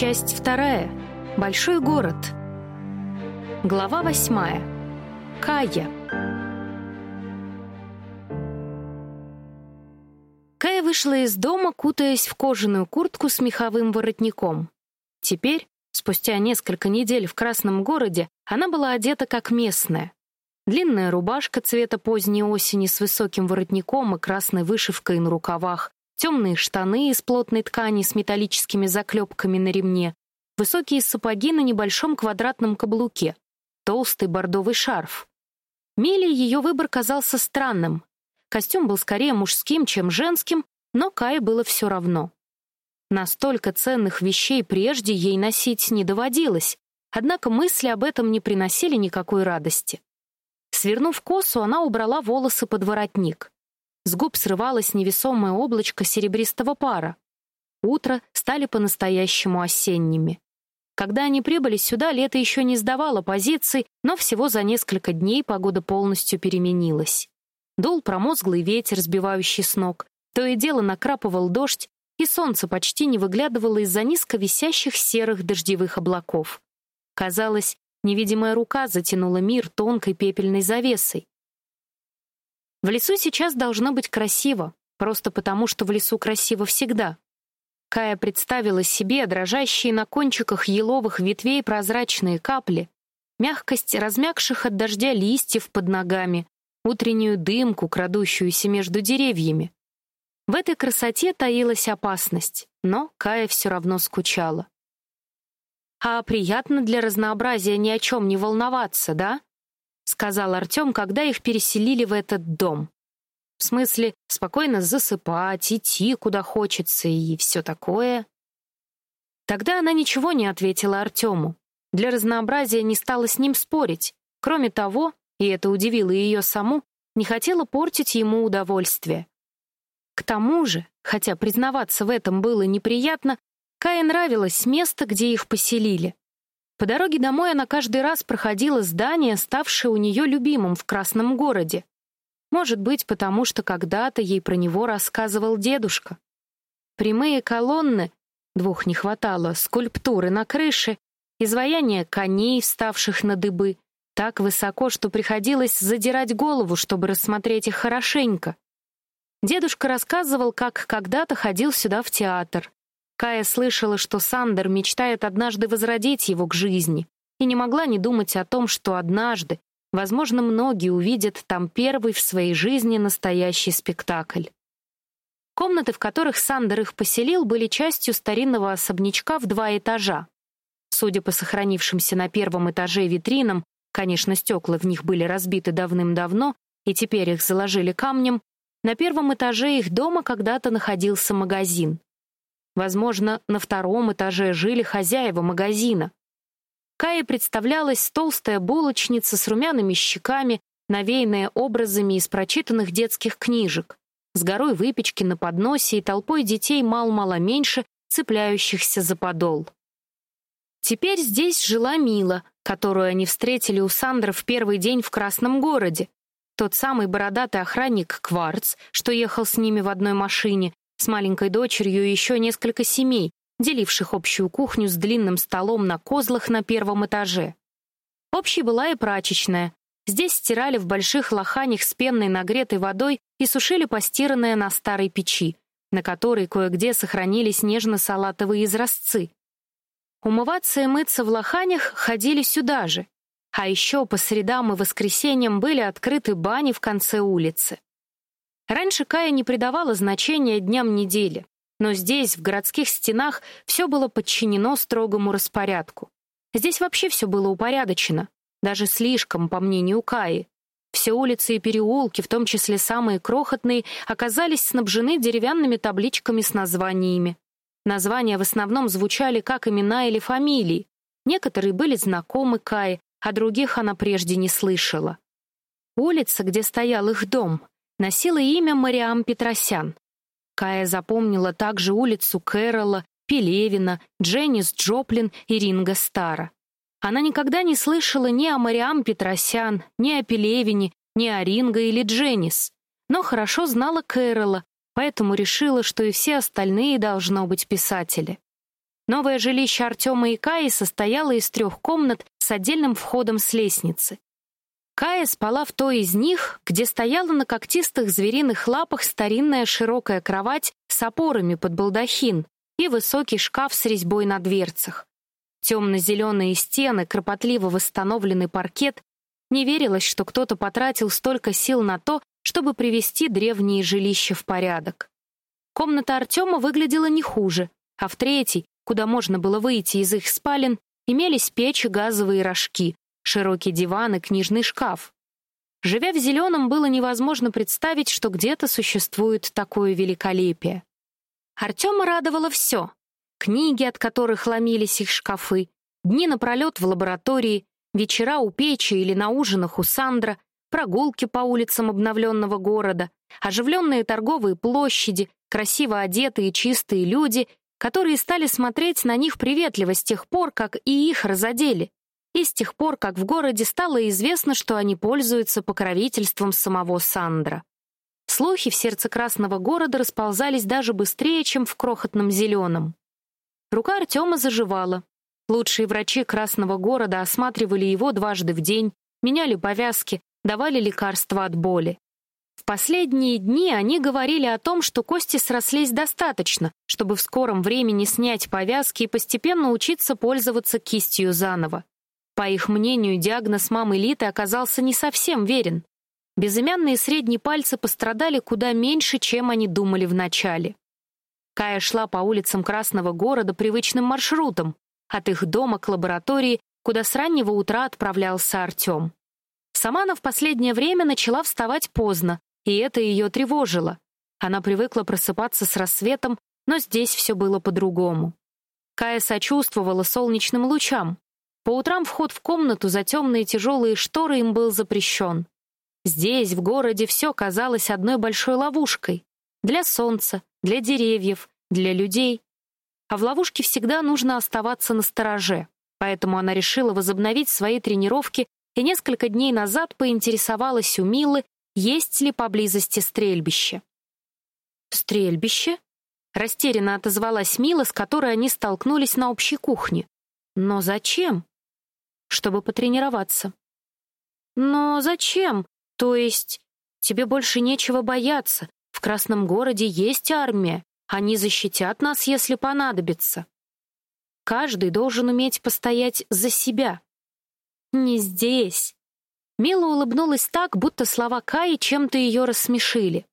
Часть вторая. Большой город. Глава восьмая. Кая. Кая вышла из дома, кутаясь в кожаную куртку с меховым воротником. Теперь, спустя несколько недель в Красном городе, она была одета как местная. Длинная рубашка цвета поздней осени с высоким воротником и красной вышивкой на рукавах, темные штаны из плотной ткани с металлическими заклепками на ремне, высокие сапоги на небольшом квадратном каблуке, толстый бордовый шарф. Миле ее выбор казался странным. Костюм был скорее мужским, чем женским, но Кае было все равно. Настолько ценных вещей прежде ей носить не доводилось, однако мысли об этом не приносили никакой радости. Свернув косу, она убрала волосы под воротник. С губ срывалось невесомое облачко серебристого пара. Утро стали по-настоящему осенними. Когда они прибыли сюда, лето еще не сдавало позиций, но всего за несколько дней погода полностью переменилась. Дул промозглый ветер, сбивающий с ног, то и дело накрапывал дождь, и солнце почти не выглядывало из-за низко висящих серых дождевых облаков. Казалось, невидимая рука затянула мир тонкой пепельной завесой. В лесу сейчас должно быть красиво, просто потому, что в лесу красиво всегда. Кая представила себе дрожащие на кончиках еловых ветвей прозрачные капли, мягкость размягших от дождя листьев под ногами, утреннюю дымку, крадущуюся между деревьями. В этой красоте таилась опасность, но Кая все равно скучала. А приятно для разнообразия ни о чем не волноваться, да? Сказал Артем, когда их переселили в этот дом. В смысле, спокойно засыпать, идти куда хочется и все такое. Тогда она ничего не ответила Артему. Для разнообразия не стала с ним спорить. Кроме того, и это удивило ее саму, не хотела портить ему удовольствие. К тому же, хотя признаваться в этом было неприятно, Кае нравилось место, где их поселили. По дороге домой она каждый раз проходила здание, ставшее у нее любимым в Красном городе. Может быть, потому что когда-то ей про него рассказывал дедушка. Прямые колонны, двух не хватало, скульптуры на крыше, изваяния коней, вставших на дыбы, так высоко, что приходилось задирать голову, чтобы рассмотреть их хорошенько. Дедушка рассказывал, как когда-то ходил сюда в театр, Кая слышала, что Сандер мечтает однажды возродить его к жизни, и не могла не думать о том, что однажды, возможно, многие увидят там первый в своей жизни настоящий спектакль. Комнаты, в которых Сандер их поселил, были частью старинного особнячка в два этажа. Судя по сохранившимся на первом этаже витринам, конечно, стекла в них были разбиты давным-давно, и теперь их заложили камнем, на первом этаже их дома когда-то находился магазин. Возможно, на втором этаже жили хозяева магазина. Кае представлялась толстая булочница с румяными щеками, навеянная образами из прочитанных детских книжек, с горой выпечки на подносе и толпой детей мал-мало меньше, цепляющихся за подол. Теперь здесь жила Мила, которую они встретили у Сандра в первый день в Красном городе. Тот самый бородатый охранник Кварц, что ехал с ними в одной машине, с маленькой дочерью и еще несколько семей, деливших общую кухню с длинным столом на козлах на первом этаже. Общей была и прачечная. Здесь стирали в больших лоханях с пенной нагретой водой и сушили постиранное на старой печи, на которой кое-где сохранились нежно-салатовые изразцы. Умываться и мыться в лоханях ходили сюда же, а еще по средам и воскресеньям были открыты бани в конце улицы. Раньше Кая не придавала значения дням недели, но здесь, в городских стенах, все было подчинено строгому распорядку. Здесь вообще все было упорядочено, даже слишком, по мнению Каи. Все улицы и переулки, в том числе самые крохотные, оказались снабжены деревянными табличками с названиями. Названия в основном звучали как имена или фамилии. Некоторые были знакомы Кае, а других она прежде не слышала. Улица, где стоял их дом, носила имя Мариам Петросян. Кая запомнила также улицу Кэрола, Пелевина, Дженнис Джоплин и Ринга Стара. Она никогда не слышала ни о Мариам Петросян, ни о Пелевине, ни о Ринга или Дженнис, но хорошо знала Кэрола, поэтому решила, что и все остальные должно быть писатели. Новое жилище Артема и Каи состояло из трех комнат с отдельным входом с лестницы. Кая спала в той из них, где стояла на когтистых звериных лапах старинная широкая кровать с опорами под балдахин и высокий шкаф с резьбой на дверцах. Темно-зеленые стены, кропотливо восстановленный паркет. Не верилось, что кто-то потратил столько сил на то, чтобы привести древние жилища в порядок. Комната Артема выглядела не хуже, а в третьей, куда можно было выйти из их спален, имелись печи, газовые рожки, широкий диван и книжный шкаф. Живя в зеленом, было невозможно представить, что где-то существует такое великолепие. Артема радовало все. Книги, от которых ломились их шкафы, дни напролет в лаборатории, вечера у печи или на ужинах у Сандра, прогулки по улицам обновленного города, оживленные торговые площади, красиво одетые чистые люди, которые стали смотреть на них приветливо с тех пор, как и их разодели и с тех пор, как в городе стало известно, что они пользуются покровительством самого Сандра. Слухи в сердце Красного города расползались даже быстрее, чем в крохотном зеленом. Рука Артема заживала. Лучшие врачи Красного города осматривали его дважды в день, меняли повязки, давали лекарства от боли. В последние дни они говорили о том, что кости срослись достаточно, чтобы в скором времени снять повязки и постепенно учиться пользоваться кистью заново. По их мнению, диагноз мамы Литы оказался не совсем верен. Безымянные средние пальцы пострадали куда меньше, чем они думали вначале. Кая шла по улицам Красного города привычным маршрутом, от их дома к лаборатории, куда с раннего утра отправлялся Артем. Сама она в последнее время начала вставать поздно, и это ее тревожило. Она привыкла просыпаться с рассветом, но здесь все было по-другому. Кая сочувствовала солнечным лучам, по утрам вход в комнату за темные тяжелые шторы им был запрещен. Здесь, в городе, все казалось одной большой ловушкой. Для солнца, для деревьев, для людей. А в ловушке всегда нужно оставаться на стороже. Поэтому она решила возобновить свои тренировки и несколько дней назад поинтересовалась у Милы, есть ли поблизости стрельбище. «Стрельбище?» — растерянно отозвалась Мила, с которой они столкнулись на общей кухне. «Но зачем?» Чтобы потренироваться. Но зачем? То есть тебе больше нечего бояться. В Красном городе есть армия. Они защитят нас, если понадобится. Каждый должен уметь постоять за себя. Не здесь. Мила улыбнулась так, будто слова Каи чем-то ее рассмешили.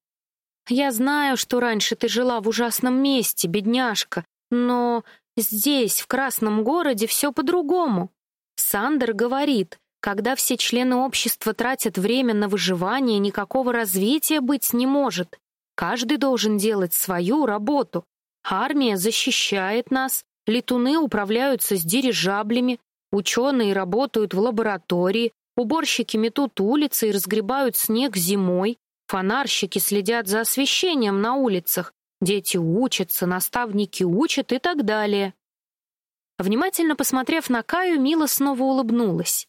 Я знаю, что раньше ты жила в ужасном месте, бедняжка, но здесь, в Красном городе, все по-другому. Сандер говорит, когда все члены общества тратят время на выживание, никакого развития быть не может. Каждый должен делать свою работу. Армия защищает нас, летуны управляются с дирижаблями, ученые работают в лаборатории, уборщики метут улицы и разгребают снег зимой, фонарщики следят за освещением на улицах, дети учатся, наставники учат и так далее. Внимательно посмотрев на Каю, Мила снова улыбнулась.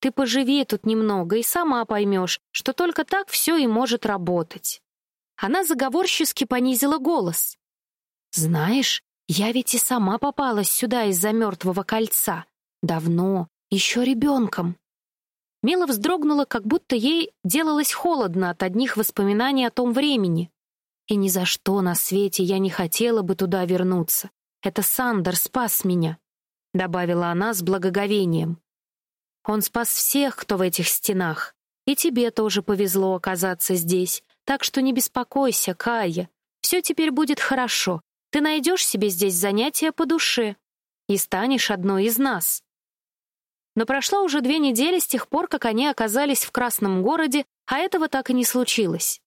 Ты поживи тут немного и сама поймешь, что только так все и может работать. Она заговорчески понизила голос. Знаешь, я ведь и сама попалась сюда из-за мертвого кольца. Давно, еще ребенком. Мила вздрогнула, как будто ей делалось холодно от одних воспоминаний о том времени. И ни за что на свете я не хотела бы туда вернуться. Это Сандер спас меня, добавила она с благоговением. Он спас всех, кто в этих стенах. И тебе тоже повезло оказаться здесь, так что не беспокойся, Кая. Все теперь будет хорошо. Ты найдешь себе здесь занятия по душе и станешь одной из нас. Но прошло уже две недели с тех пор, как они оказались в Красном городе, а этого так и не случилось.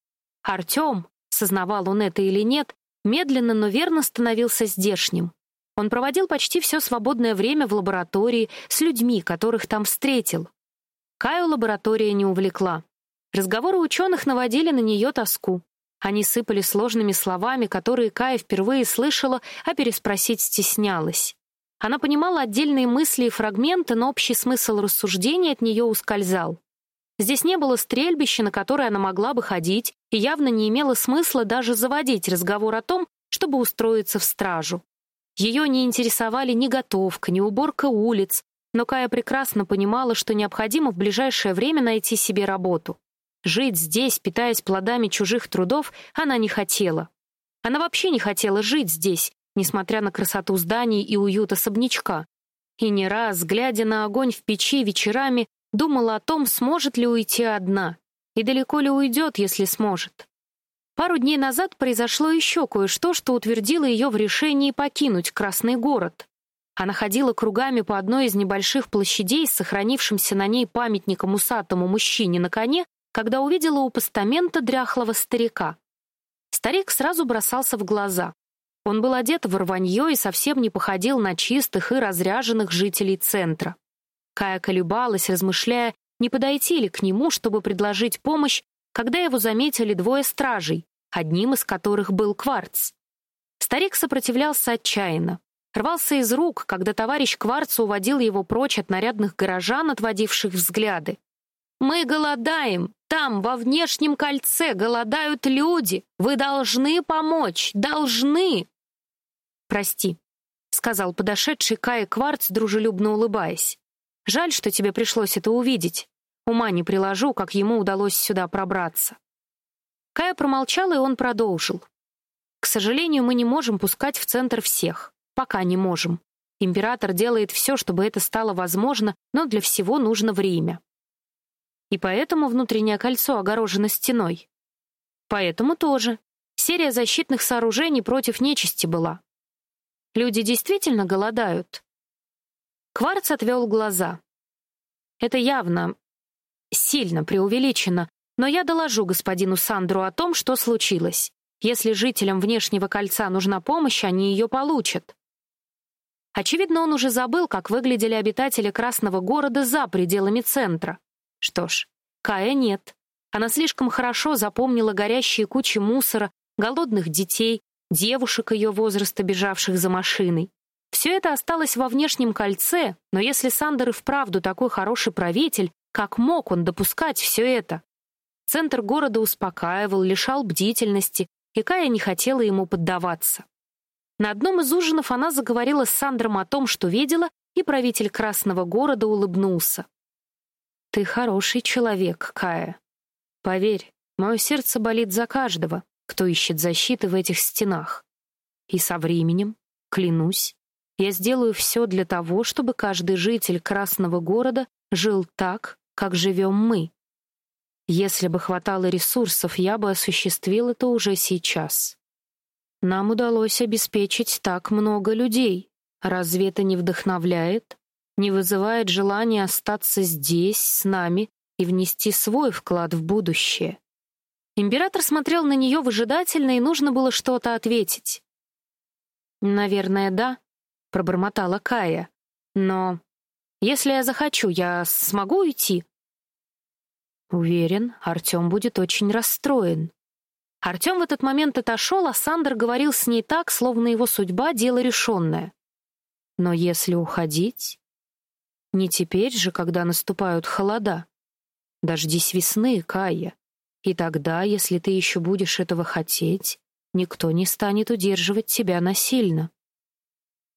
Артем, сознавал он это или нет, медленно, но верно становился здешним. Он проводил почти все свободное время в лаборатории с людьми, которых там встретил. Каю лаборатория не увлекла. Разговоры ученых наводили на нее тоску. Они сыпали сложными словами, которые Кая впервые слышала, а переспросить стеснялась. Она понимала отдельные мысли и фрагменты, но общий смысл рассуждений от нее ускользал. Здесь не было стрельбища, на которое она могла бы ходить, и явно не имело смысла даже заводить разговор о том, чтобы устроиться в стражу. Ее не интересовали ни готовка, ни уборка улиц, но Кая прекрасно понимала, что необходимо в ближайшее время найти себе работу. Жить здесь, питаясь плодами чужих трудов, она не хотела. Она вообще не хотела жить здесь, несмотря на красоту зданий и уют особнячка. И не раз, глядя на огонь в печи вечерами, думала о том, сможет ли уйти одна, и далеко ли уйдет, если сможет. Пару дней назад произошло еще кое-что, что утвердило ее в решении покинуть Красный город. Она ходила кругами по одной из небольших площадей с сохранившимся на ней памятником усатому мужчине на коне, когда увидела у постамента дряхлого старика. Старик сразу бросался в глаза. Он был одет в рванье и совсем не походил на чистых и разряженных жителей центра. Кая колебалась, размышляя, не подойти ли к нему, чтобы предложить помощь, когда его заметили двое стражей, одним из которых был Кварц. Старик сопротивлялся отчаянно. Рвался из рук, когда товарищ Кварц уводил его прочь от нарядных горожан, отводивших взгляды. «Мы голодаем! Там, во внешнем кольце, голодают люди! Вы должны помочь! Должны!» «Прости», — сказал подошедший Кай Кварц, дружелюбно улыбаясь. «Жаль, что тебе пришлось это увидеть. Ума не приложу, как ему удалось сюда пробраться». Кая промолчал, и он продолжил. «К сожалению, мы не можем пускать в центр всех. Пока не можем. Император делает все, чтобы это стало возможно, но для всего нужно время. И поэтому внутреннее кольцо огорожено стеной. Поэтому тоже. Серия защитных сооружений против нечисти была. Люди действительно голодают. Кварц отвел глаза. Это явно сильно преувеличено, но я доложу господину Сандру о том, что случилось. Если жителям внешнего кольца нужна помощь, они ее получат. Очевидно, он уже забыл, как выглядели обитатели Красного города за пределами центра. Что ж, Кая нет. Она слишком хорошо запомнила горящие кучи мусора, голодных детей, девушек ее возраста, бежавших за машиной. Все это осталось во внешнем кольце, но если Сандер и вправду такой хороший правитель, как мог он допускать все это? Центр города успокаивал, лишал бдительности, и Кая не хотела ему поддаваться. На одном из ужинов она заговорила с Сандром о том, что видела, и правитель Красного города улыбнулся. Ты хороший человек, Кая. Поверь, мое сердце болит за каждого, кто ищет защиты в этих стенах. И со временем, клянусь, я сделаю все для того, чтобы каждый житель Красного города жил так, как живем мы. Если бы хватало ресурсов, я бы осуществил это уже сейчас. Нам удалось обеспечить так много людей. Разве это не вдохновляет? не вызывает желания остаться здесь, с нами, и внести свой вклад в будущее. Император смотрел на нее выжидательно, и нужно было что-то ответить. «Наверное, да», — пробормотала Кая. «Но если я захочу, я смогу уйти?» Уверен, Артем будет очень расстроен. Артем в этот момент отошел, а Сандер говорил с ней так, словно его судьба — дело решенное. Но если уходить... Не теперь же, когда наступают холода. Дождись весны, Кая. И тогда, если ты еще будешь этого хотеть, никто не станет удерживать тебя насильно.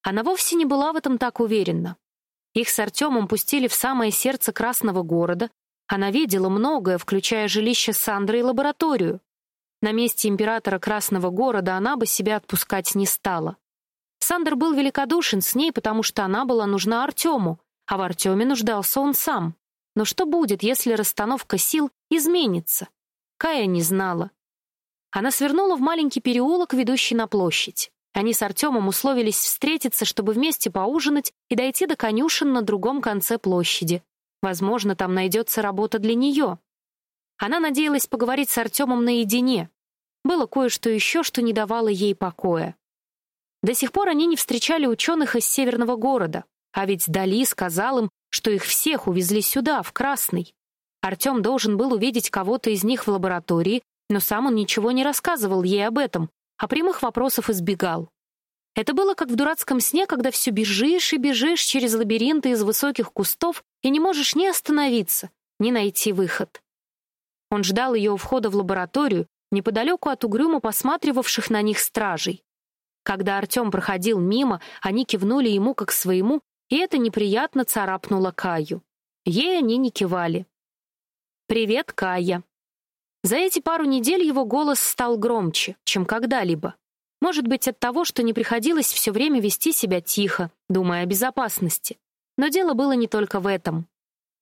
Она вовсе не была в этом так уверена. Их с Артемом пустили в самое сердце Красного города. Она видела многое, включая жилище Сандры и лабораторию. На месте императора Красного города она бы себя отпускать не стала. Сандер был великодушен с ней, потому что она была нужна Артему, а в Артеме нуждался он сам. Но что будет, если расстановка сил изменится? Кая не знала. Она свернула в маленький переулок, ведущий на площадь. Они с Артемом условились встретиться, чтобы вместе поужинать и дойти до конюшен на другом конце площади. Возможно, там найдется работа для нее. Она надеялась поговорить с Артемом наедине. Было кое-что еще, что не давало ей покоя. До сих пор они не встречали ученых из северного города. А ведь Дали сказал им, что их всех увезли сюда, в Красный. Артем должен был увидеть кого-то из них в лаборатории, но сам он ничего не рассказывал ей об этом, а прямых вопросов избегал. Это было как в дурацком сне, когда все бежишь и бежишь через лабиринты из высоких кустов и не можешь ни остановиться, ни найти выход. Он ждал ее у входа в лабораторию, неподалеку от угрюмо посматривавших на них стражей. Когда Артем проходил мимо, они кивнули ему как своему, и это неприятно царапнуло Каю. Ей они не кивали. «Привет, Кая». За эти пару недель его голос стал громче, чем когда-либо. Может быть, от того, что не приходилось все время вести себя тихо, думая о безопасности. Но дело было не только в этом.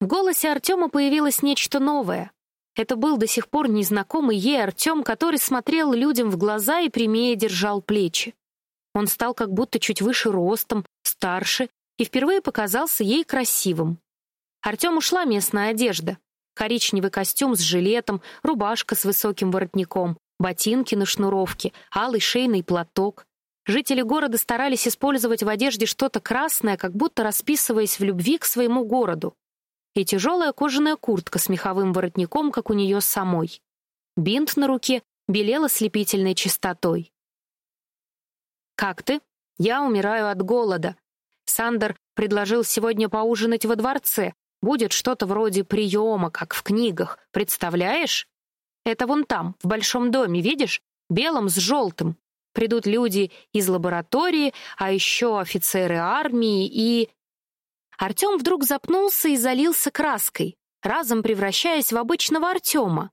В голосе Артема появилось нечто новое. Это был до сих пор незнакомый ей Артем, который смотрел людям в глаза и прямее держал плечи. Он стал как будто чуть выше ростом, старше и впервые показался ей красивым. Артем ушла местная одежда. Коричневый костюм с жилетом, рубашка с высоким воротником, ботинки на шнуровке, алый шейный платок. Жители города старались использовать в одежде что-то красное, как будто расписываясь в любви к своему городу. И тяжелая кожаная куртка с меховым воротником, как у нее самой. Бинт на руке белел ослепительной чистотой. «Как ты?» «Я умираю от голода. Сандер предложил сегодня поужинать во дворце. Будет что-то вроде приема, как в книгах. Представляешь? Это вон там, в большом доме, видишь? Белым с желтым. Придут люди из лаборатории, а еще офицеры армии и...» Артем вдруг запнулся и залился краской, разом превращаясь в обычного Артема.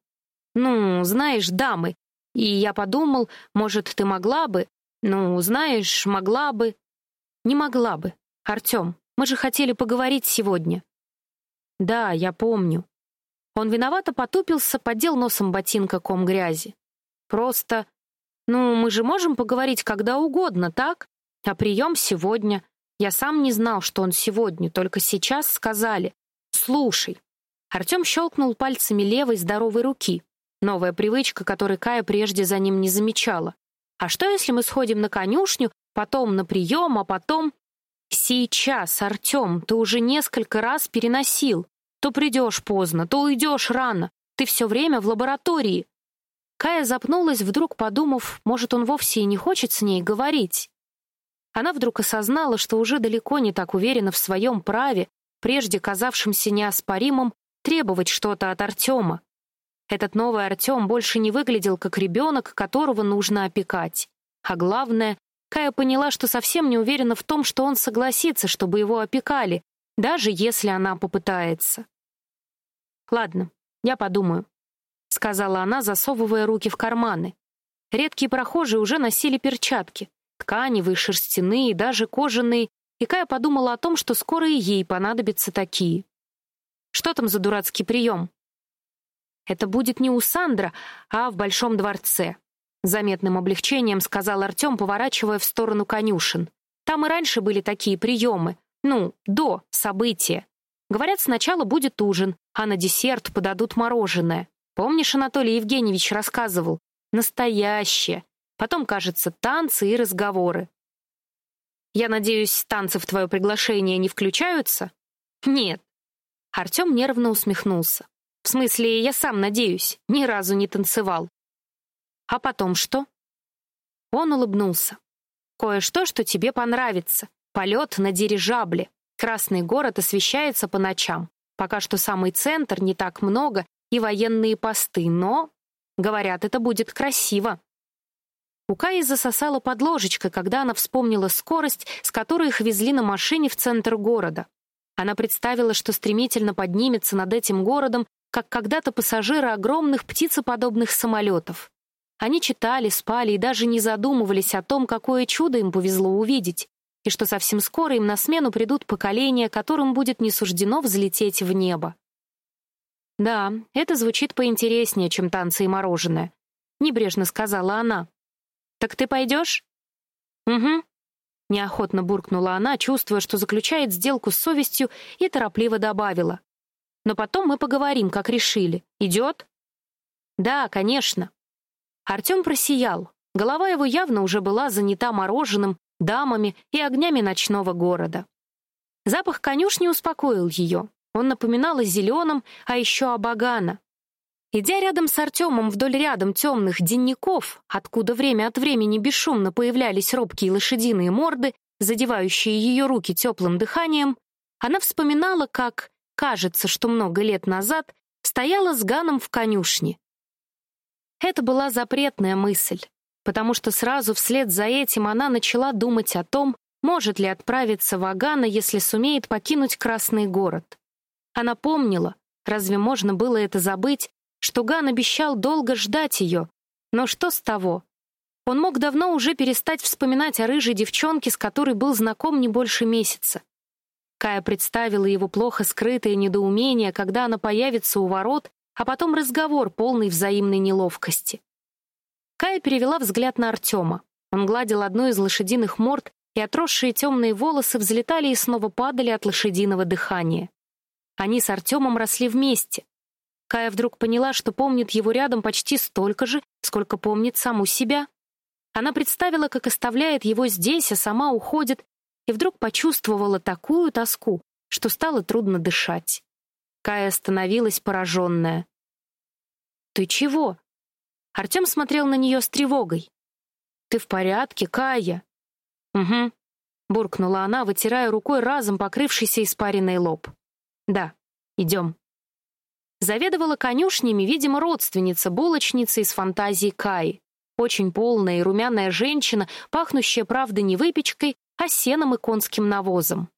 «Ну, знаешь, дамы. И я подумал, может, ты могла бы, ну, знаешь, могла бы... Не могла бы. Артем, мы же хотели поговорить сегодня. Да, я помню. Он виновато потупился, поддел носом ботинка ком грязи. Просто... Ну, мы же можем поговорить когда угодно, так? А прием сегодня. Я сам не знал, что он сегодня, только сейчас сказали. Слушай. Артем щелкнул пальцами левой здоровой руки. Новая привычка, которой Кая прежде за ним не замечала. А что, если мы сходим на конюшню, потом на прием, а потом... Сейчас, Артем, ты уже несколько раз переносил. То придешь поздно, то уйдешь рано. Ты все время в лаборатории. Кая запнулась, вдруг подумав, может, он вовсе и не хочет с ней говорить. Она вдруг осознала, что уже далеко не так уверена в своем праве, прежде казавшемся неоспоримым, требовать что-то от Артема. Этот новый Артем больше не выглядел как ребенок, которого нужно опекать. А главное, Кая поняла, что совсем не уверена в том, что он согласится, чтобы его опекали, даже если она попытается. «Ладно, я подумаю», — сказала она, засовывая руки в карманы. Редкие прохожие уже носили перчатки, тканевые, шерстяные, даже кожаные, и Кая подумала о том, что скоро и ей понадобятся такие. «Что там за дурацкий прием?» Это будет не у Сандра, а в Большом дворце. Заметным облегчением сказал Артем, поворачивая в сторону конюшен. Там и раньше были такие приемы. Ну, до события. Говорят, сначала будет ужин, а на десерт подадут мороженое. Помнишь, Анатолий Евгеньевич рассказывал? Настоящее. Потом, кажется, танцы и разговоры. Я надеюсь, танцы в твое приглашение не включаются? Нет. Артем нервно усмехнулся. В смысле, я сам надеюсь, ни разу не танцевал. А потом что? Он улыбнулся. Кое-что, что тебе понравится. Полет на дирижабле. Красный город освещается по ночам. Пока что самый центр, не так много, и военные посты, но... Говорят, это будет красиво. У Каи засосала под ложечкой, когда она вспомнила скорость, с которой их везли на машине в центр города. Она представила, что стремительно поднимется над этим городом как когда-то пассажиры огромных птицеподобных самолетов. Они читали, спали и даже не задумывались о том, какое чудо им повезло увидеть, и что совсем скоро им на смену придут поколения, которым будет не суждено взлететь в небо. «Да, это звучит поинтереснее, чем танцы и мороженое», — небрежно сказала она. «Так ты пойдешь?» «Угу», — неохотно буркнула она, чувствуя, что заключает сделку с совестью, и торопливо добавила. Но потом мы поговорим, как решили. Идет?» «Да, конечно». Артем просиял. Голова его явно уже была занята мороженым, дамами и огнями ночного города. Запах конюшни успокоил ее. Он напоминал о зеленом, а еще о багана. Идя рядом с Артемом вдоль рядом темных денников, откуда время от времени бесшумно появлялись робкие лошадиные морды, задевающие ее руки теплым дыханием, она вспоминала, как кажется, что много лет назад стояла с Ганом в конюшне. Это была запретная мысль, потому что сразу вслед за этим она начала думать о том, может ли отправиться в Агана, если сумеет покинуть Красный город. Она помнила, разве можно было это забыть, что Ган обещал долго ждать ее, но что с того? Он мог давно уже перестать вспоминать о рыжей девчонке, с которой был знаком не больше месяца. Кая представила его плохо скрытое недоумение, когда она появится у ворот, а потом разговор, полный взаимной неловкости. Кая перевела взгляд на Артема. Он гладил одну из лошадиных морд, и отросшие темные волосы взлетали и снова падали от лошадиного дыхания. Они с Артемом росли вместе. Кая вдруг поняла, что помнит его рядом почти столько же, сколько помнит саму себя. Она представила, как оставляет его здесь, а сама уходит, и вдруг почувствовала такую тоску, что стало трудно дышать. Кая остановилась пораженная. «Ты чего?» Артем смотрел на нее с тревогой. «Ты в порядке, Кая?» «Угу», — буркнула она, вытирая рукой разом покрывшийся испаренный лоб. «Да, идем». Заведовала конюшнями, видимо, родственница, булочница из фантазии Каи. Очень полная и румяная женщина, пахнущая, правда, не выпечкой, а сеном и конским навозом.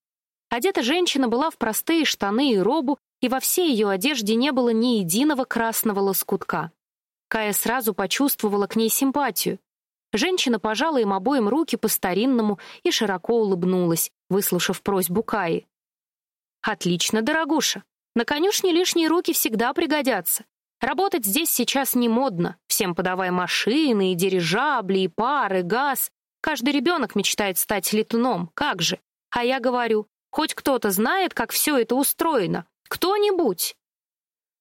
Одета женщина была в простые штаны и робу, и во всей ее одежде не было ни единого красного лоскутка. Кая сразу почувствовала к ней симпатию. Женщина пожала им обоим руки по-старинному и широко улыбнулась, выслушав просьбу Каи. «Отлично, дорогуша. На конюшне лишние руки всегда пригодятся. Работать здесь сейчас не модно. Всем подавай машины, и дирижабли, и пары, газ. Каждый ребенок мечтает стать летуном, как же. А я говорю, хоть кто-то знает, как все это устроено. Кто-нибудь.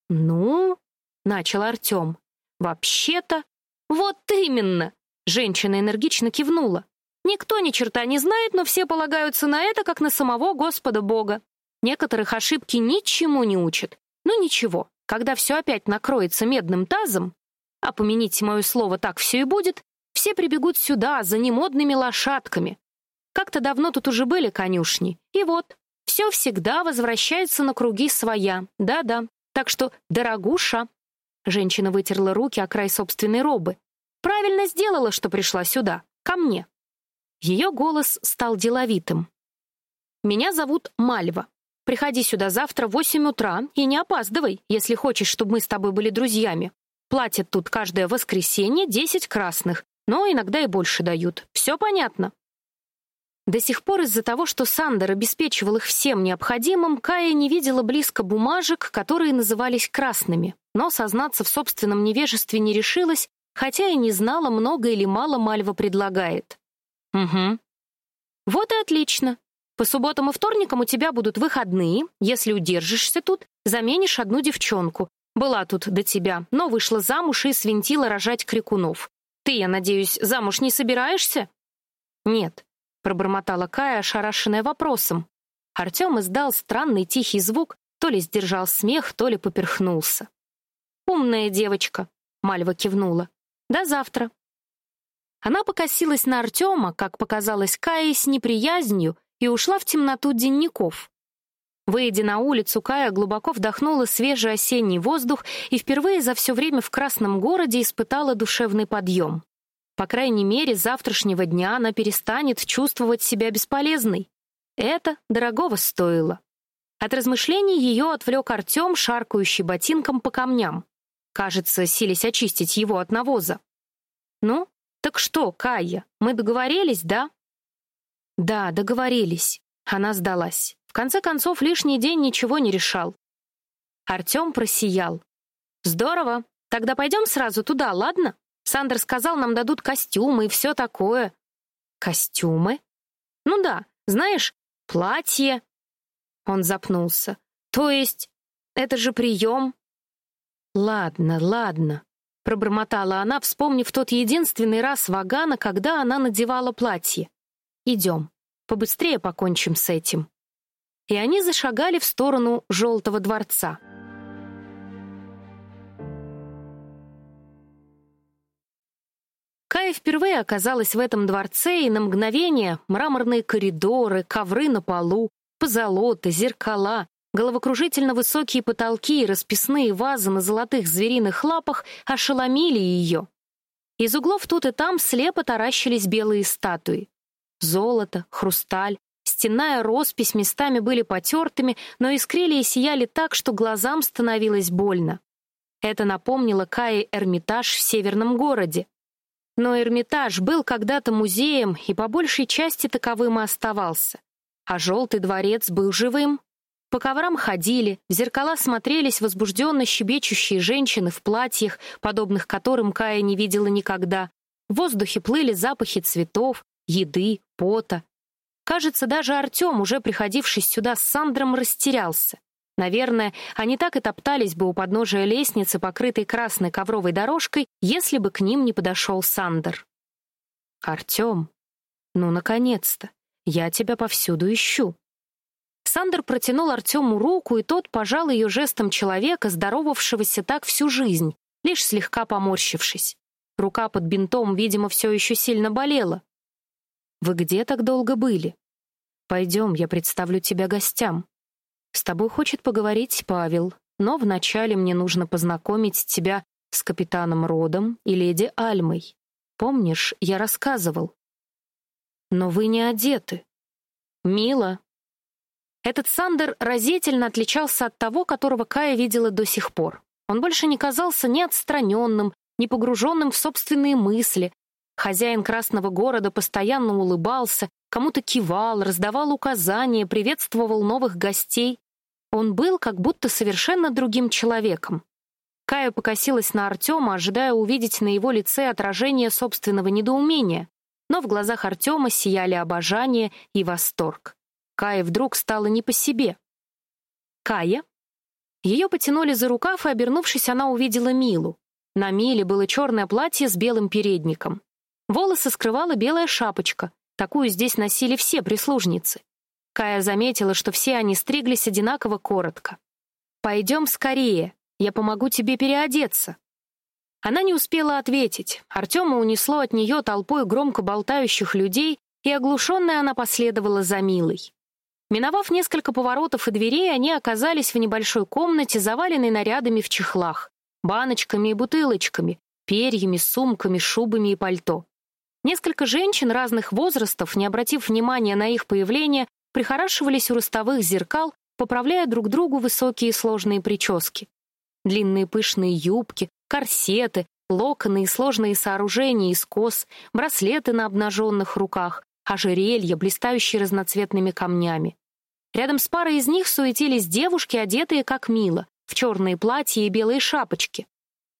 Ну, начал Артем. Вообще-то, вот именно. Женщина энергично кивнула. Никто ни черта не знает, но все полагаются на это, как на самого Господа Бога. Некоторых ошибки ничему не учат. Ну ничего, когда все опять накроется медным тазом, а помяните мое слово, так все и будет, все прибегут сюда за немодными лошадками. Как-то давно тут уже были конюшни, и вот, все всегда возвращается на круги своя, да-да. Так что, дорогуша, женщина вытерла руки о край собственной робы, правильно сделала, что пришла сюда, ко мне. Ее голос стал деловитым. Меня зовут Мальва. Приходи сюда завтра в восемь утра и не опаздывай, если хочешь, чтобы мы с тобой были друзьями. Платят тут каждое воскресенье десять красных, но иногда и больше дают. Все понятно?» До сих пор из-за того, что Сандер обеспечивал их всем необходимым, Кая не видела близко бумажек, которые назывались красными, но сознаться в собственном невежестве не решилась, хотя и не знала, много или мало Мальва предлагает. «Угу». «Вот и отлично. По субботам и вторникам у тебя будут выходные. Если удержишься тут, заменишь одну девчонку. Была тут до тебя, но вышла замуж и свинтила рожать крикунов. Ты, я надеюсь, замуж не собираешься? Нет, пробормотала Кая, ошарашенная вопросом. Артем издал странный тихий звук, то ли сдержал смех, то ли поперхнулся. Умная девочка, Мальва кивнула. До завтра. Она покосилась на Артема, как показалось Кае, с неприязнью и ушла в темноту денников. Выйдя на улицу, Кая глубоко вдохнула свежий осенний воздух и впервые за все время в Красном городе испытала душевный подъем. По крайней мере, завтрашнего дня она перестанет чувствовать себя бесполезной. Это дорогого стоило. От размышлений ее отвлек Артем, шаркающий ботинком по камням. Кажется, сились очистить его от навоза. «Ну, так что, Кая, мы договорились, да?» Да, договорились. Она сдалась. В конце концов, лишний день ничего не решал. Артем просиял. Здорово. Тогда пойдем сразу туда, ладно? Сандер сказал, нам дадут костюмы и все такое. Костюмы? Ну да, знаешь, платье. Он запнулся. То есть, это же прием?» Ладно, ладно, пробормотала она, вспомнив тот единственный раз Вагана, когда она надевала платье. Идем, побыстрее покончим с этим. И они зашагали в сторону Желтого дворца. Кая впервые оказалась в этом дворце, и на мгновение мраморные коридоры, ковры на полу, позолоты, зеркала, головокружительно высокие потолки и расписные вазы на золотых звериных лапах ошеломили ее. Из углов тут и там слепо таращились белые статуи. Золото, хрусталь, стенная роспись местами были потертыми, но искрили и сияли так, что глазам становилось больно. Это напомнило Кае Эрмитаж в северном городе. Но Эрмитаж был когда-то музеем и по большей части таковым и оставался. А желтый дворец был живым. По коврам ходили, в зеркала смотрелись возбужденно щебечущие женщины в платьях, подобных которым Кая не видела никогда. В воздухе плыли запахи цветов, еды, пота. Кажется, даже Артем, уже приходивший сюда с Сандром, растерялся. Наверное, они так и топтались бы у подножия лестницы, покрытой красной ковровой дорожкой, если бы к ним не подошел Сандер. «Артем, ну, наконец-то! Я тебя повсюду ищу!» Сандер протянул Артему руку, и тот пожал ее жестом человека, здоровавшегося так всю жизнь, лишь слегка поморщившись. Рука под бинтом, видимо, все еще сильно болела. «Вы где так долго были? Пойдем, я представлю тебя гостям». С тобой хочет поговорить Павел, но вначале мне нужно познакомить тебя с капитаном Родом и леди Альмой. Помнишь, я рассказывал? Но вы не одеты. Мило. Этот Сандер разительно отличался от того, которого Кая видела до сих пор. Он больше не казался ни отстраненным, ни погруженным в собственные мысли. Хозяин Красного города постоянно улыбался, кому-то кивал, раздавал указания, приветствовал новых гостей. Он был как будто совершенно другим человеком. Кая покосилась на Артема, ожидая увидеть на его лице отражение собственного недоумения, но в глазах Артема сияли обожание и восторг. Кая вдруг стала не по себе. «Кая?» Ее потянули за рукав, и, обернувшись, она увидела Милу. На Миле было черное платье с белым передником. Волосы скрывала белая шапочка, Такую здесь носили все прислужницы. Кая заметила, что все они стриглись одинаково коротко. «Пойдем скорее, я помогу тебе переодеться». Она не успела ответить. Артема унесло от нее толпой громко болтающих людей, и оглушенная она последовала за Милой. Миновав несколько поворотов и дверей, они оказались в небольшой комнате, заваленной нарядами в чехлах, баночками и бутылочками, перьями, сумками, шубами и пальто. Несколько женщин разных возрастов, не обратив внимания на их появление, прихорашивались у ростовых зеркал, поправляя друг другу высокие сложные прически. Длинные пышные юбки, корсеты, локоны и сложные сооружения из кос, браслеты на обнаженных руках, ожерелья, блистающие разноцветными камнями. Рядом с парой из них суетились девушки, одетые как мило, в черные платья и белые шапочки.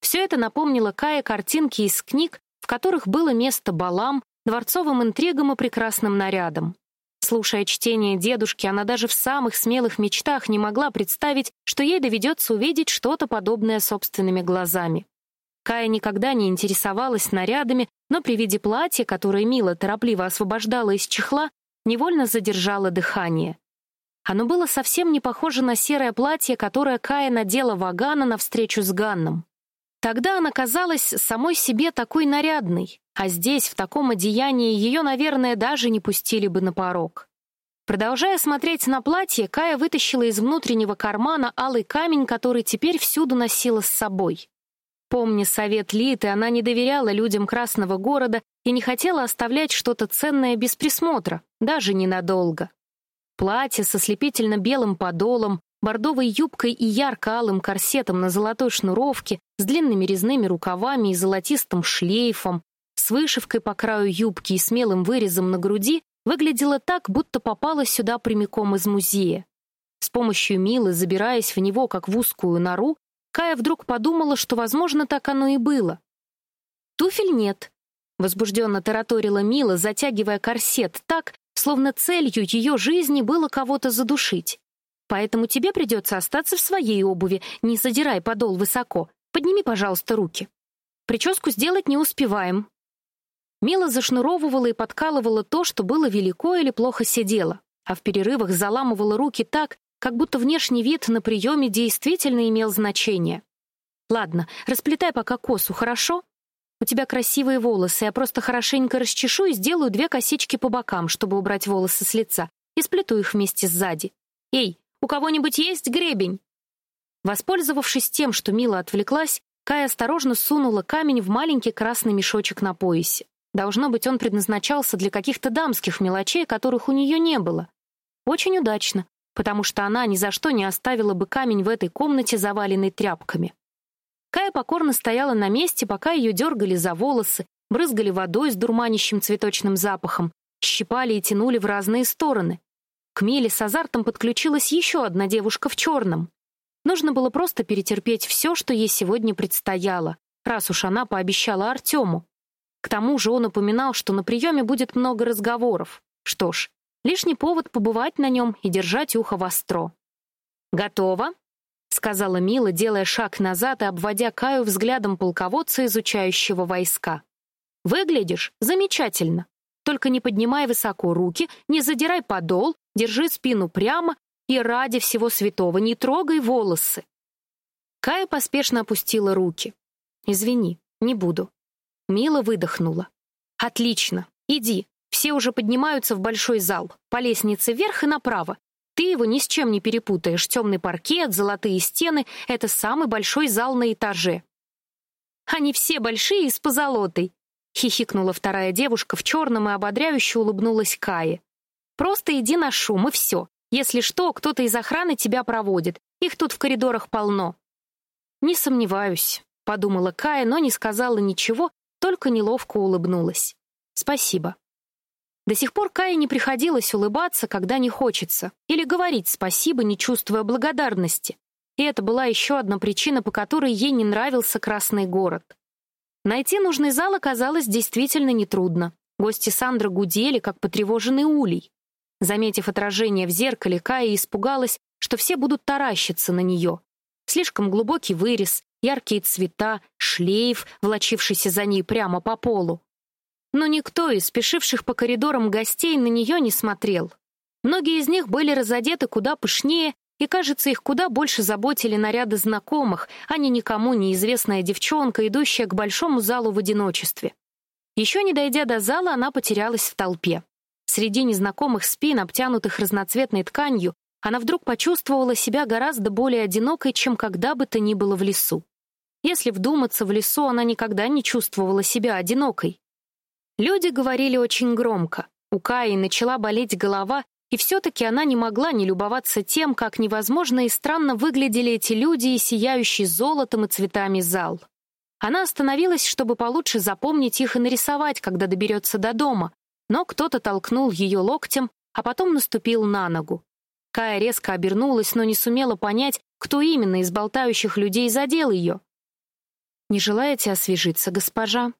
Все это напомнило Кае картинки из книг в которых было место балам, дворцовым интригам и прекрасным нарядам. Слушая чтение дедушки, она даже в самых смелых мечтах не могла представить, что ей доведется увидеть что-то подобное собственными глазами. Кая никогда не интересовалась нарядами, но при виде платья, которое Мила торопливо освобождала из чехла, невольно задержала дыхание. Оно было совсем не похоже на серое платье, которое Кая надела в Агана на встречу с Ганном. Тогда она казалась самой себе такой нарядной, а здесь, в таком одеянии, ее, наверное, даже не пустили бы на порог. Продолжая смотреть на платье, Кая вытащила из внутреннего кармана алый камень, который теперь всюду носила с собой. Помня совет Литы, она не доверяла людям Красного города и не хотела оставлять что-то ценное без присмотра, даже ненадолго. Платье со слепительно белым подолом, бордовой юбкой и ярко-алым корсетом на золотой шнуровке, с длинными резными рукавами и золотистым шлейфом, с вышивкой по краю юбки и смелым вырезом на груди, выглядело так, будто попала сюда прямиком из музея. С помощью Милы, забираясь в него, как в узкую нору, Кая вдруг подумала, что, возможно, так оно и было. «Туфель нет», — возбужденно тараторила Мила, затягивая корсет так, словно целью ее жизни было кого-то задушить. Поэтому тебе придется остаться в своей обуви, не задирай подол высоко. Подними, пожалуйста, руки. Прическу сделать не успеваем. Мила зашнуровывала и подкалывала то, что было велико или плохо сидело, а в перерывах заламывала руки так, как будто внешний вид на приеме действительно имел значение. Ладно, расплетай пока косу, хорошо? У тебя красивые волосы, я просто хорошенько расчешу и сделаю две косички по бокам, чтобы убрать волосы с лица, и сплету их вместе сзади. Эй, у кого-нибудь есть гребень?» Воспользовавшись тем, что Мила отвлеклась, Кая осторожно сунула камень в маленький красный мешочек на поясе. Должно быть, он предназначался для каких-то дамских мелочей, которых у нее не было. Очень удачно, потому что она ни за что не оставила бы камень в этой комнате, заваленной тряпками. Кая покорно стояла на месте, пока ее дергали за волосы, брызгали водой с дурманящим цветочным запахом, щипали и тянули в разные стороны. К Миле с азартом подключилась еще одна девушка в черном. Нужно было просто перетерпеть все, что ей сегодня предстояло, раз уж она пообещала Артему. К тому же он упоминал, что на приеме будет много разговоров. Что ж, лишний повод побывать на нем и держать ухо востро. «Готово?» — сказала Мила, делая шаг назад и обводя Каю взглядом полководца, изучающего войска. «Выглядишь замечательно. Только не поднимай высоко руки, не задирай подол, держи спину прямо и ради всего святого не трогай волосы». Кая поспешно опустила руки. «Извини, не буду. Мила выдохнула. «Отлично. Иди. Все уже поднимаются в большой зал. По лестнице вверх и направо. Ты его ни с чем не перепутаешь. Темный паркет, золотые стены — это самый большой зал на этаже». «Они все большие и с позолотой», — хихикнула вторая девушка в черном и ободряюще улыбнулась Кае. «Просто иди на шум, и все. Если что, кто-то из охраны тебя проводит. Их тут в коридорах полно». «Не сомневаюсь», — подумала Кая, но не сказала ничего, только неловко улыбнулась. «Спасибо». До сих пор Кае не приходилось улыбаться, когда не хочется, или говорить спасибо, не чувствуя благодарности. И это была еще одна причина, по которой ей не нравился Красный город. Найти нужный зал оказалось действительно нетрудно. Гости Сандры гудели, как потревоженный улей. Заметив отражение в зеркале, Кая испугалась, что все будут таращиться на нее. Слишком глубокий вырез, яркие цвета, шлейф, влочившийся за ней прямо по полу. Но никто из спешивших по коридорам гостей на нее не смотрел. Многие из них были разодеты куда пышнее, и, кажется, их куда больше заботили наряды знакомых, а не никому неизвестная девчонка, идущая к большому залу в одиночестве. Еще не дойдя до зала, она потерялась в толпе. Среди незнакомых спин, обтянутых разноцветной тканью, она вдруг почувствовала себя гораздо более одинокой, чем когда бы то ни было в лесу. Если вдуматься, в лесу она никогда не чувствовала себя одинокой. Люди говорили очень громко. У Каи начала болеть голова, и все-таки она не могла не любоваться тем, как невозможно и странно выглядели эти люди и сияющий золотом и цветами зал. Она остановилась, чтобы получше запомнить их и нарисовать, когда доберется до дома, но кто-то толкнул ее локтем, а потом наступил на ногу. Кая резко обернулась, но не сумела понять, кто именно из болтающих людей задел ее. «Не желаете освежиться, госпожа?»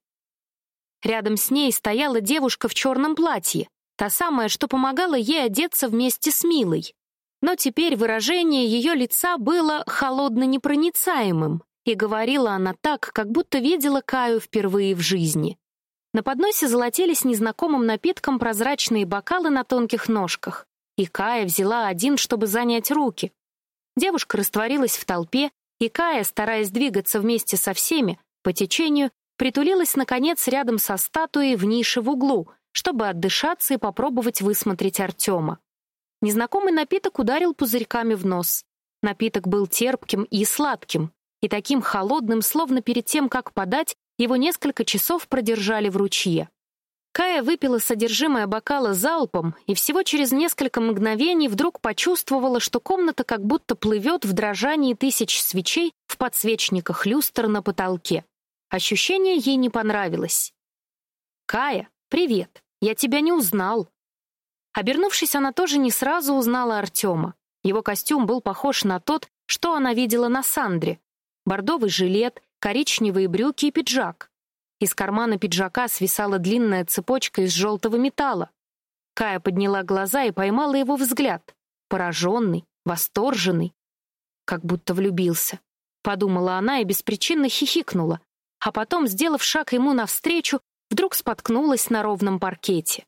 Рядом с ней стояла девушка в черном платье, та самая, что помогала ей одеться вместе с Милой. Но теперь выражение ее лица было холодно-непроницаемым, и говорила она так, как будто видела Каю впервые в жизни. На подносе золотились незнакомым напитком прозрачные бокалы на тонких ножках, и Кая взяла один, чтобы занять руки. Девушка растворилась в толпе, и Кая, стараясь двигаться вместе со всеми, по течению, притулилась, наконец, рядом со статуей в нише в углу, чтобы отдышаться и попробовать высмотреть Артема. Незнакомый напиток ударил пузырьками в нос. Напиток был терпким и сладким, и таким холодным, словно перед тем, как подать, его несколько часов продержали в ручье. Кая выпила содержимое бокала залпом и всего через несколько мгновений вдруг почувствовала, что комната как будто плывет в дрожании тысяч свечей в подсвечниках люстр на потолке. Ощущение ей не понравилось. «Кая, привет! Я тебя не узнал!» Обернувшись, она тоже не сразу узнала Артема. Его костюм был похож на тот, что она видела на Сандре. Бордовый жилет, коричневые брюки и пиджак. Из кармана пиджака свисала длинная цепочка из желтого металла. Кая подняла глаза и поймала его взгляд. Пораженный, восторженный. Как будто влюбился. Подумала она и беспричинно хихикнула, а потом, сделав шаг ему навстречу, вдруг споткнулась на ровном паркете.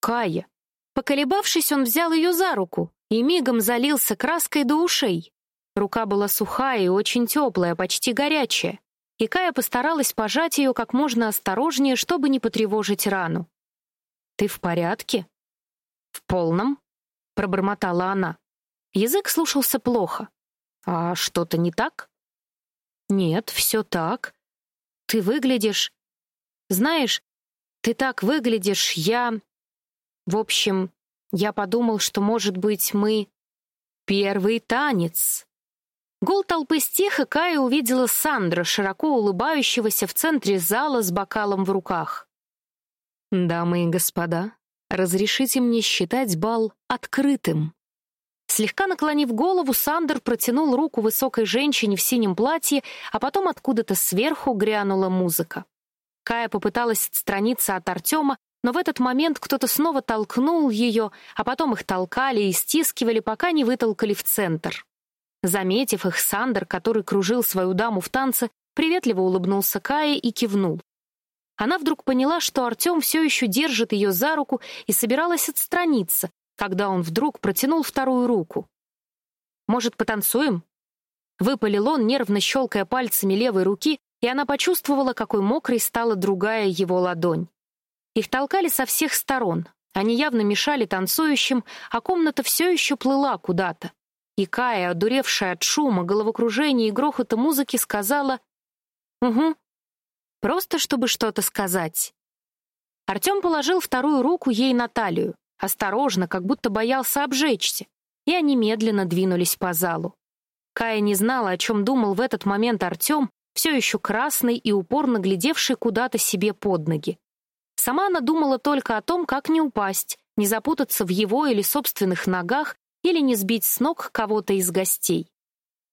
Кая. Поколебавшись, он взял ее за руку и мигом залился краской до ушей. Рука была сухая и очень теплая, почти горячая и Кая постаралась пожать ее как можно осторожнее, чтобы не потревожить рану. «Ты в порядке?» «В полном», — пробормотала она. Язык слушался плохо. «А что-то не так?» Нет, все так. Ты выглядишь... Знаешь, ты так выглядишь, я... В общем, я подумал, что, может быть, мы... Первый танец. Гул толпы стих, и Кая увидела Сандра, широко улыбающегося в центре зала с бокалом в руках. «Дамы и господа, разрешите мне считать бал открытым». Слегка наклонив голову, Сандер протянул руку высокой женщине в синем платье, а потом откуда-то сверху грянула музыка. Кая попыталась отстраниться от Артема, но в этот момент кто-то снова толкнул ее, а потом их толкали и стискивали, пока не вытолкали в центр. Заметив их, Сандер, который кружил свою даму в танце, приветливо улыбнулся Кае и кивнул. Она вдруг поняла, что Артем все еще держит ее за руку и собиралась отстраниться, когда он вдруг протянул вторую руку. «Может, потанцуем?» Выпалил он, нервно щелкая пальцами левой руки, и она почувствовала, какой мокрой стала другая его ладонь. Их толкали со всех сторон. Они явно мешали танцующим, а комната все еще плыла куда-то. И Кая, одуревшая от шума, головокружения и грохота музыки, сказала «Угу». Просто чтобы что-то сказать. Артем положил вторую руку ей на талию осторожно, как будто боялся обжечься, и они медленно двинулись по залу. Кая не знала, о чем думал в этот момент Артем, все еще красный и упорно глядевший куда-то себе под ноги. Сама она думала только о том, как не упасть, не запутаться в его или собственных ногах или не сбить с ног кого-то из гостей.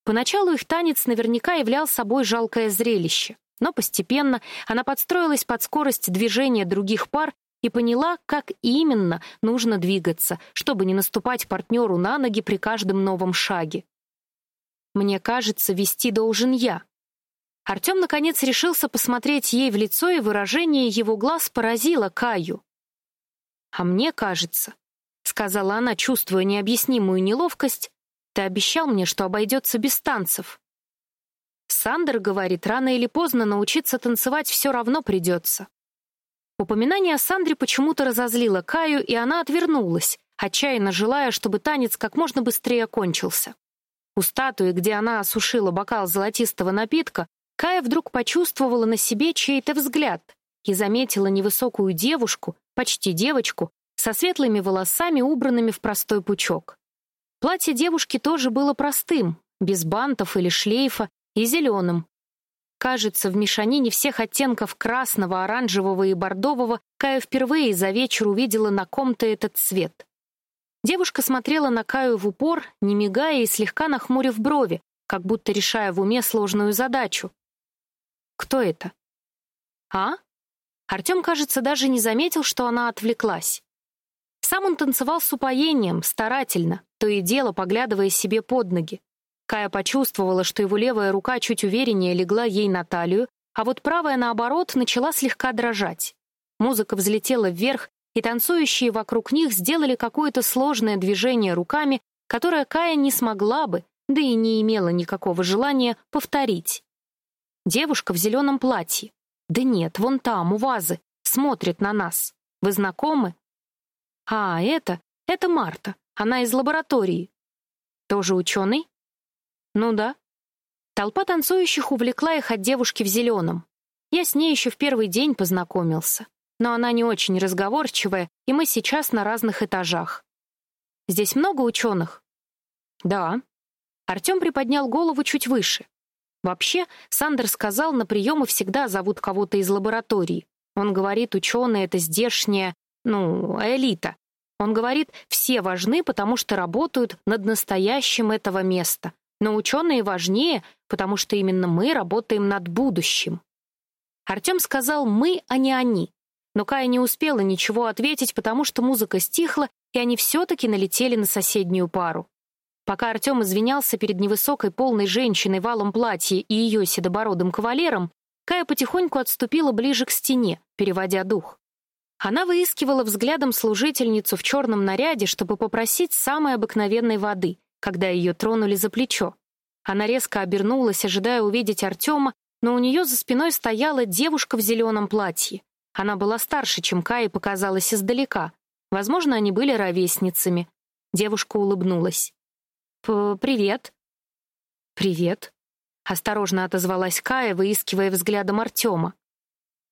Поначалу их танец наверняка являл собой жалкое зрелище, но постепенно она подстроилась под скорость движения других пар и поняла, как именно нужно двигаться, чтобы не наступать партнеру на ноги при каждом новом шаге. Мне кажется, вести должен я. Артем наконец решился посмотреть ей в лицо, и выражение его глаз поразило Каю. А мне кажется, сказала она, чувствуя необъяснимую неловкость, ты обещал мне, что обойдется без танцев. Сандер говорит, рано или поздно научиться танцевать все равно придется. Упоминание о Сандре почему-то разозлило Каю, и она отвернулась, отчаянно желая, чтобы танец как можно быстрее окончился. У статуи, где она осушила бокал золотистого напитка, Кая вдруг почувствовала на себе чей-то взгляд и заметила невысокую девушку, почти девочку, со светлыми волосами, убранными в простой пучок. Платье девушки тоже было простым, без бантов или шлейфа, и зеленым, Кажется, в мешанине всех оттенков красного, оранжевого и бордового Кая впервые за вечер увидела на ком-то этот цвет. Девушка смотрела на Каю в упор, не мигая и слегка нахмурив брови, как будто решая в уме сложную задачу. Кто это? А? Артем, кажется, даже не заметил, что она отвлеклась. Сам он танцевал с упоением, старательно, то и дело поглядывая себе под ноги. Кая почувствовала, что его левая рука чуть увереннее легла ей на талию, а вот правая, наоборот, начала слегка дрожать. Музыка взлетела вверх, и танцующие вокруг них сделали какое-то сложное движение руками, которое Кая не смогла бы, да и не имела никакого желания повторить. Девушка в зеленом платье. Да нет, вон там, у вазы, смотрит на нас. Вы знакомы? А, это, это Марта. Она из лаборатории. Тоже ученый? Ну да. Толпа танцующих увлекла их от девушки в зеленом. Я с ней еще в первый день познакомился. Но она не очень разговорчивая, и мы сейчас на разных этажах. Здесь много ученых? Да. Артем приподнял голову чуть выше. Вообще, Сандер сказал, на приемы всегда зовут кого-то из лаборатории. Он говорит, ученые — это здешняя, ну, элита. Он говорит, все важны, потому что работают над настоящим этого места, но ученые важнее, потому что именно мы работаем над будущим. Артем сказал «мы», а не «они». Но Кая не успела ничего ответить, потому что музыка стихла, и они все-таки налетели на соседнюю пару. Пока Артем извинялся перед невысокой полной женщиной в алом платье и ее седобородым кавалером, Кая потихоньку отступила ближе к стене, переводя дух. Она выискивала взглядом служительницу в черном наряде, чтобы попросить самой обыкновенной воды, когда ее тронули за плечо. Она резко обернулась, ожидая увидеть Артема, но у нее за спиной стояла девушка в зеленом платье. Она была старше, чем Кае показалось издалека. Возможно, они были ровесницами. Девушка улыбнулась. «Привет». «Привет». осторожно отозвалась Кая, выискивая взглядом Артема.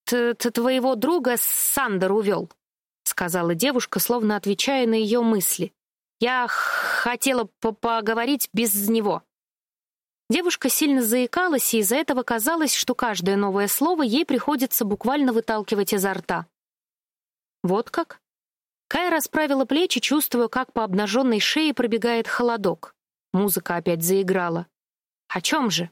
«Ты, ты твоего друга Сандер увел», — сказала девушка, словно отвечая на ее мысли. «Я хотела по поговорить без него». Девушка сильно заикалась, и из-за этого казалось, что каждое новое слово ей приходится буквально выталкивать изо рта. Вот как? Кая расправила плечи, чувствуя, как по обнаженной шее пробегает холодок. Музыка опять заиграла. О чем же?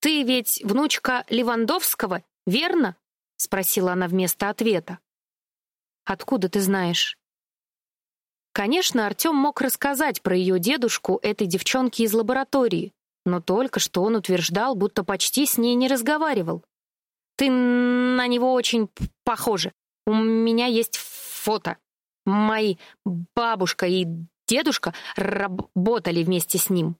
Ты ведь внучка Левандовского, верно? спросила она вместо ответа. Откуда ты знаешь? Конечно, Артем мог рассказать про ее дедушку этой девчонке из лаборатории, но только что он утверждал, будто почти с ней не разговаривал. Ты на него очень похожа. У меня есть фото. Мои бабушка и дедушка работали вместе с ним.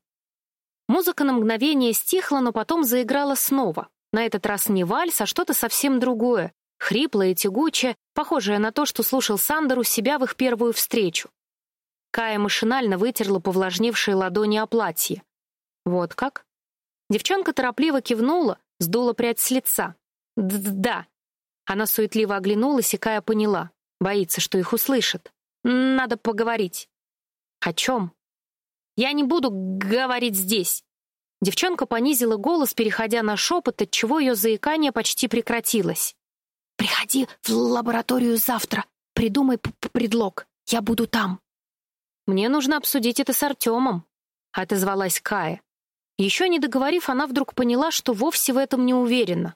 Музыка на мгновение стихла, но потом заиграла снова. На этот раз не вальс, а что-то совсем другое, хриплое и тягучее, похожее на то, что слушал Сандер у себя в их первую встречу. Кая машинально вытерла повлажневшие ладони о платье. Вот как? Девчонка торопливо кивнула, сдула прядь с лица. «Да». Она суетливо оглянулась, и Кая поняла. Боится, что их услышат. Надо поговорить. О чем? Я не буду говорить здесь. Девчонка понизила голос, переходя на шепот, от чего ее заикание почти прекратилось. Приходи в лабораторию завтра. Придумай предлог. Я буду там. Мне нужно обсудить это с Артемом», — отозвалась Кая. Еще не договорив, она вдруг поняла, что вовсе в этом не уверена.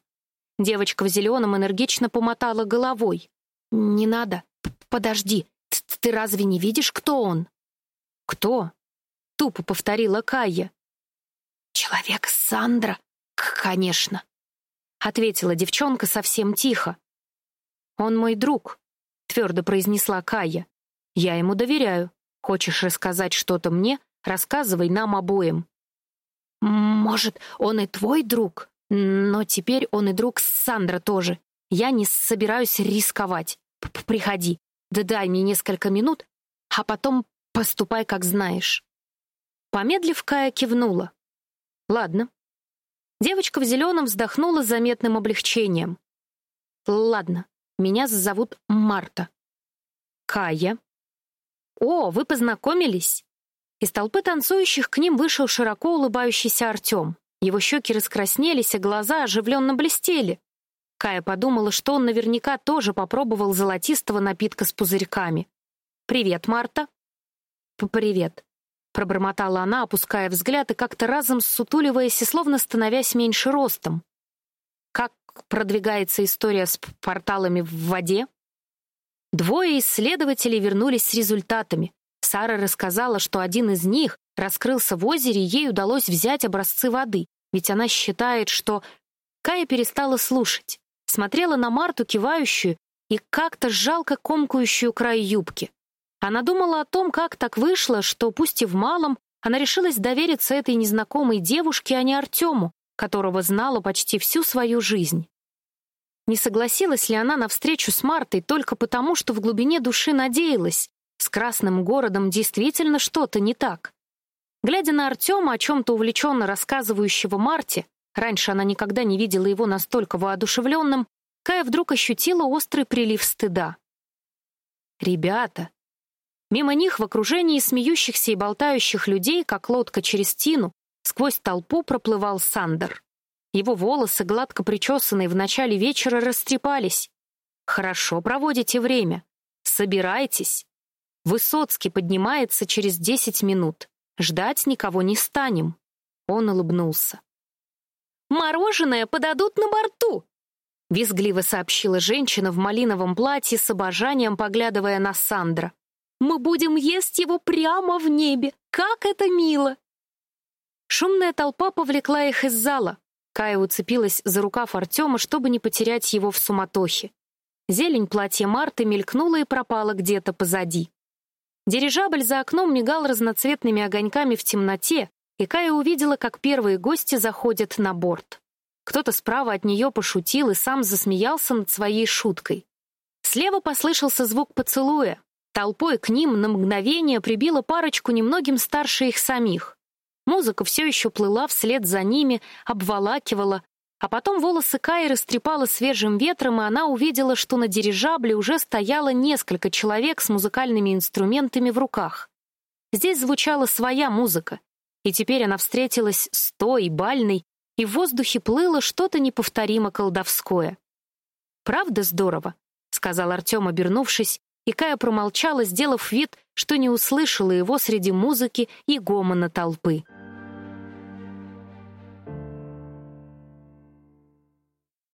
Девочка в зеленом энергично помотала головой. «Не надо. Подожди. Ты разве не видишь, кто он?» «Кто?» — тупо повторила Кая. «Человек Сандра, конечно», — ответила девчонка совсем тихо. «Он мой друг», — твердо произнесла Кая. «Я ему доверяю. Хочешь рассказать что-то мне? Рассказывай нам обоим». «Может, он и твой друг? Но теперь он и друг Сандра тоже. Я не собираюсь рисковать. Приходи, да дай мне несколько минут, а потом поступай, как знаешь». Помедлив, Кая кивнула. «Ладно». Девочка в зеленом вздохнула с заметным облегчением. «Ладно, меня зовут Марта». «Кая». «О, вы познакомились?» Из толпы танцующих к ним вышел широко улыбающийся Артем. Его щеки раскраснелись, а глаза оживленно блестели. Кая подумала, что он наверняка тоже попробовал золотистого напитка с пузырьками. «Привет, Марта». «Привет», — пробормотала она, опуская взгляд и как-то разом ссутуливаясь и словно становясь меньше ростом. «Как продвигается история с порталами в воде?» Двое исследователей вернулись с результатами. Сара рассказала, что один из них раскрылся в озере, и ей удалось взять образцы воды, ведь она считает, что... Кая перестала слушать смотрела на Марту, кивающую и как-то жалко комкающую край юбки. Она думала о том, как так вышло, что, пусть и в малом, она решилась довериться этой незнакомой девушке, а не Артему, которого знала почти всю свою жизнь. Не согласилась ли она на встречу с Мартой только потому, что в глубине души надеялась, с Красным городом действительно что-то не так? Глядя на Артема, о чем-то увлеченно рассказывающего Марте, Раньше она никогда не видела его настолько воодушевленным. Кая вдруг ощутила острый прилив стыда. «Ребята!» Мимо них в окружении смеющихся и болтающих людей, как лодка через тину, сквозь толпу проплывал Сандер. Его волосы, гладко причесанные в начале вечера, растрепались. «Хорошо проводите время. Собирайтесь. Высоцкий поднимается через десять минут. Ждать никого не станем». Он улыбнулся. Мороженое подадут на борту!» Визгливо сообщила женщина в малиновом платье с обожанием, поглядывая на Сандра. «Мы будем есть его прямо в небе! Как это мило!» Шумная толпа повлекла их из зала. Кая уцепилась за рукав Артема, чтобы не потерять его в суматохе. Зелень платья Марты мелькнула и пропала где-то позади. Дирижабль за окном мигал разноцветными огоньками в темноте, и Кая увидела, как первые гости заходят на борт. Кто-то справа от нее пошутил и сам засмеялся над своей шуткой. Слева послышался звук поцелуя. Толпой к ним на мгновение прибила парочку немногим старше их самих. Музыка все еще плыла вслед за ними, обволакивала, а потом волосы Каи растрепало свежим ветром, и она увидела, что на дирижабле уже стояло несколько человек с музыкальными инструментами в руках. Здесь звучала своя музыка, и теперь она встретилась с той, бальной, и в воздухе плыло что-то неповторимо колдовское. «Правда здорово?» — сказал Артем, обернувшись, и Кая промолчала, сделав вид, что не услышала его среди музыки и гомона толпы.